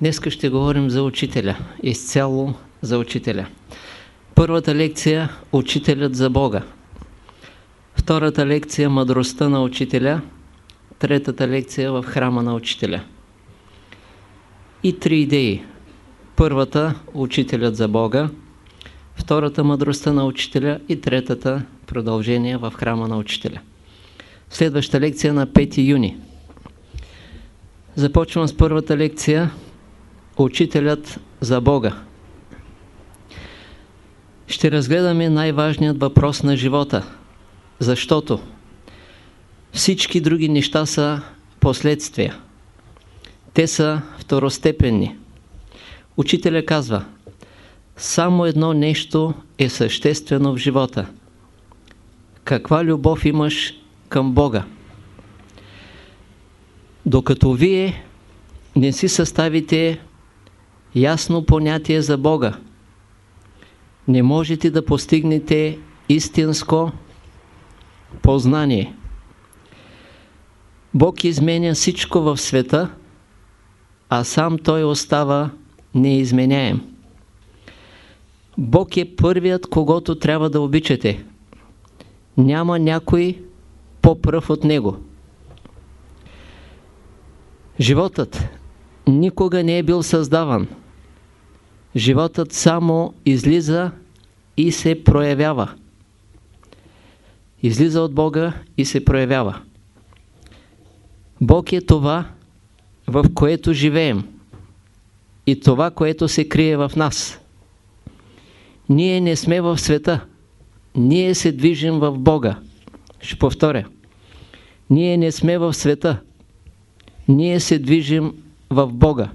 Днес ще говорим за учителя, изцяло за учителя. Първата лекция – Учителят за Бога. Втората лекция – Мъдростта на учителя. Третата лекция – В храма на учителя. И три идеи. Първата – Учителят за Бога. Втората – Мъдростта на учителя. И третата – Продължение в храма на учителя. Следваща лекция на 5 юни. Започвам с първата лекция Учителят за Бога. Ще разгледаме най-важният въпрос на живота, защото всички други неща са последствия. Те са второстепенни. Учителя казва, само едно нещо е съществено в живота. Каква любов имаш към Бога? Докато вие не си съставите ясно понятие за Бога, не можете да постигнете истинско познание. Бог изменя всичко в света, а сам Той остава неизменяем. Бог е първият, когато трябва да обичате. Няма някой по-пръв от Него. Животът никога не е бил създаван. Животът само излиза и се проявява. Излиза от Бога и се проявява. Бог е това, в което живеем и това, което се крие в нас. Ние не сме в света. Ние се движим в Бога. Ще повторя. Ние не сме в света. Ние се движим в Бога.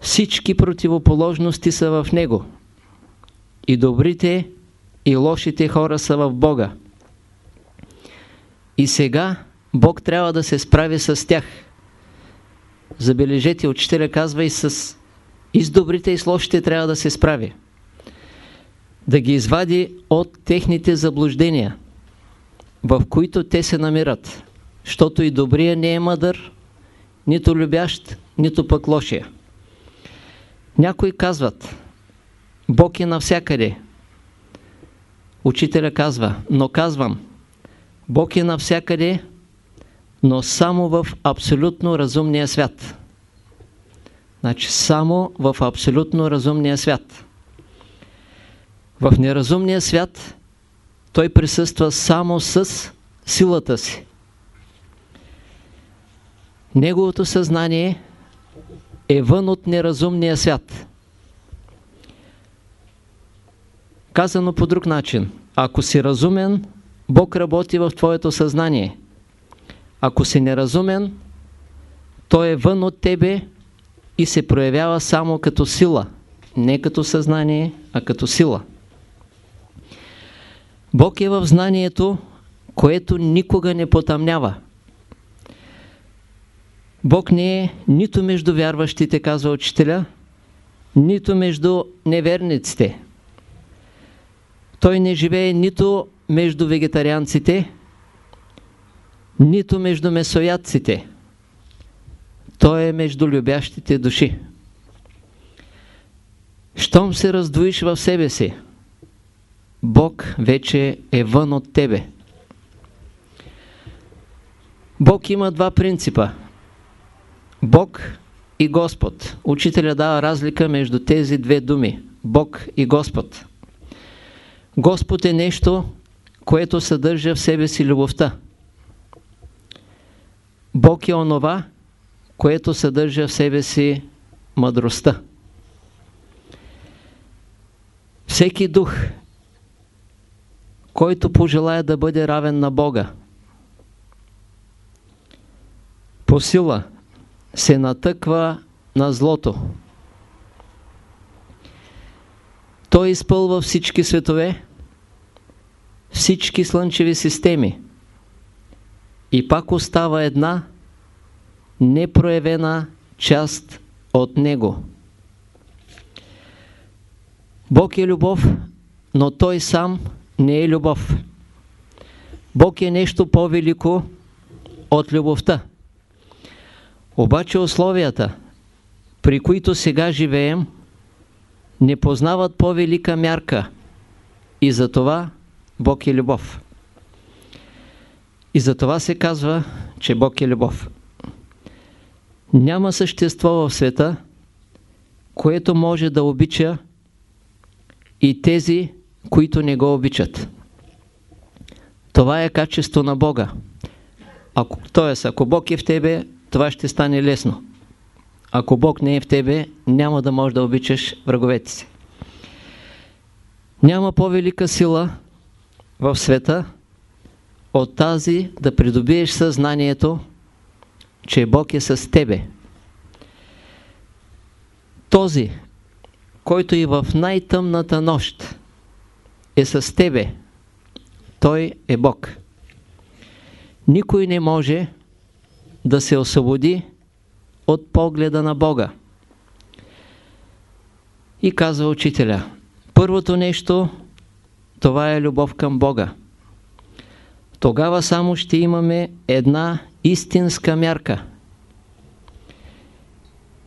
Всички противоположности са в Него. И добрите, и лошите хора са в Бога. И сега Бог трябва да се справи с тях. Забележете, учителя казва и с, и с добрите, и с лошите трябва да се справи. Да ги извади от техните заблуждения, в които те се намират. Защото и добрия не е мъдър, нито любящ, нито пък лошия. Някои казват, Бог е навсякъде. Учителя казва, но казвам, Бог е навсякъде, но само в абсолютно разумния свят. Значи само в абсолютно разумния свят. В неразумния свят той присъства само с силата си. Неговото съзнание е вън от неразумния свят. Казано по друг начин, ако си разумен, Бог работи в твоето съзнание. Ако си неразумен, Той е вън от тебе и се проявява само като сила, не като съзнание, а като сила. Бог е в знанието, което никога не потъмнява. Бог не е нито между вярващите, казва учителя, нито между неверниците. Той не живее нито между вегетарианците, нито между месоядците. Той е между любящите души. Щом се раздвоиш в себе си, Бог вече е вън от тебе. Бог има два принципа. Бог и Господ. Учителя дава разлика между тези две думи. Бог и Господ. Господ е нещо, което съдържа в себе си любовта. Бог е онова, което съдържа в себе си мъдростта. Всеки дух, който пожелая да бъде равен на Бога, по сила се натъква на злото. Той изпълва всички светове, всички слънчеви системи и пак остава една непроявена част от него. Бог е любов, но Той сам не е любов. Бог е нещо по-велико от любовта. Обаче условията, при които сега живеем, не познават по-велика мярка и за това Бог е любов. И за това се казва, че Бог е любов. Няма същество в света, което може да обича и тези, които не го обичат. Това е качество на Бога. Ако, т.е. ако Бог е в тебе, това ще стане лесно. Ако Бог не е в тебе, няма да можеш да обичаш враговете си. Няма по-велика сила в света от тази да придобиеш съзнанието, че Бог е с тебе. Този, който и в най-тъмната нощ е с тебе, той е Бог. Никой не може да се освободи от погледа на Бога. И казва учителя, първото нещо, това е любов към Бога. Тогава само ще имаме една истинска мярка.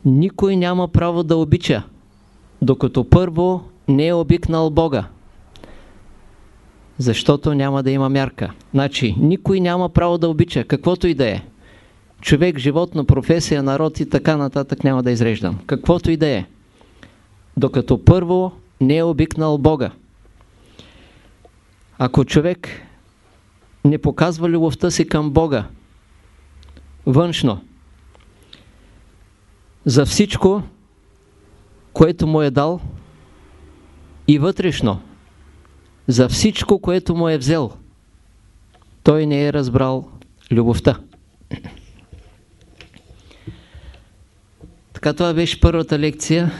Никой няма право да обича, докато първо не е обикнал Бога. Защото няма да има мярка. Значи, никой няма право да обича, каквото и да е. Човек, животно, професия, народ и така нататък няма да изреждам. Каквото и да е. Докато първо не е обикнал Бога. Ако човек не показва любовта си към Бога, външно, за всичко, което му е дал и вътрешно, за всичко, което му е взел, той не е разбрал любовта. Така това беше първата лекция.